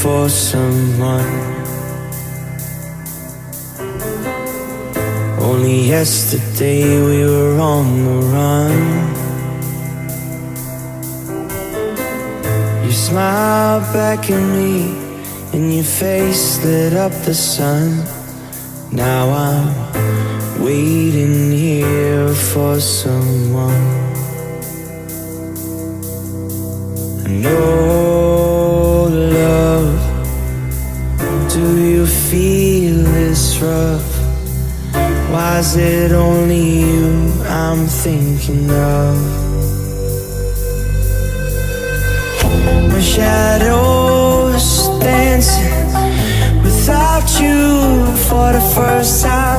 for someone. Only yesterday we were on the run. You smiled back at me, and your face lit up the sun. Now I'm waiting here for someone. I know Why is it only you I'm thinking of? My shadow's dancing without you for the first time.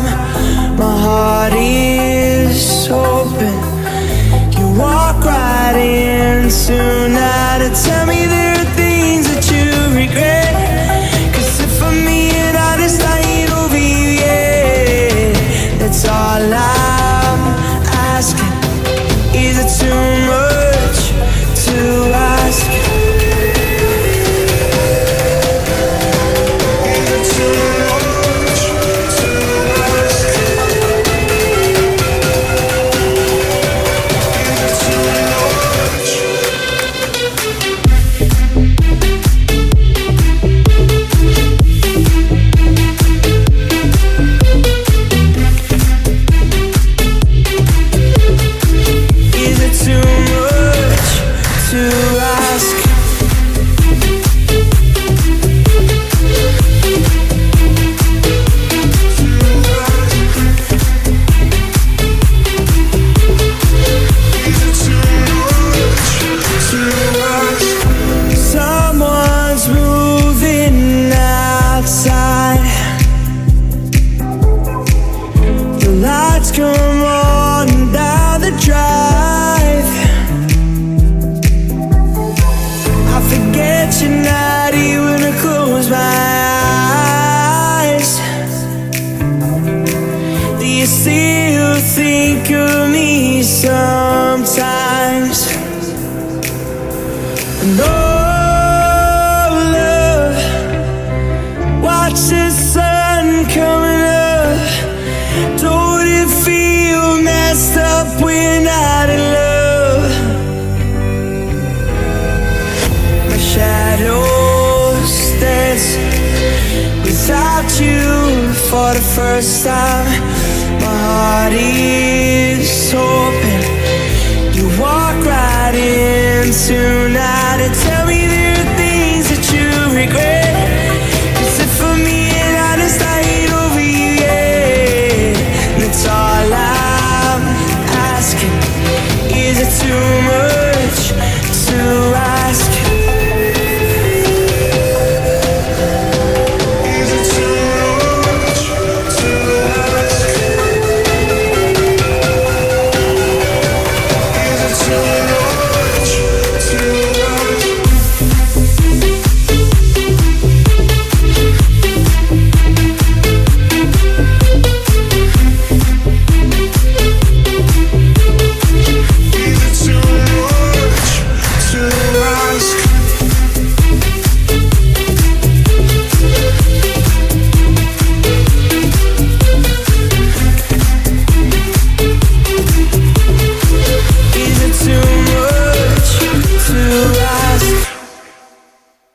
Lights come on down the drive. I forget you're not when I close my eyes. Do you still think of me sometimes? No first time. My heart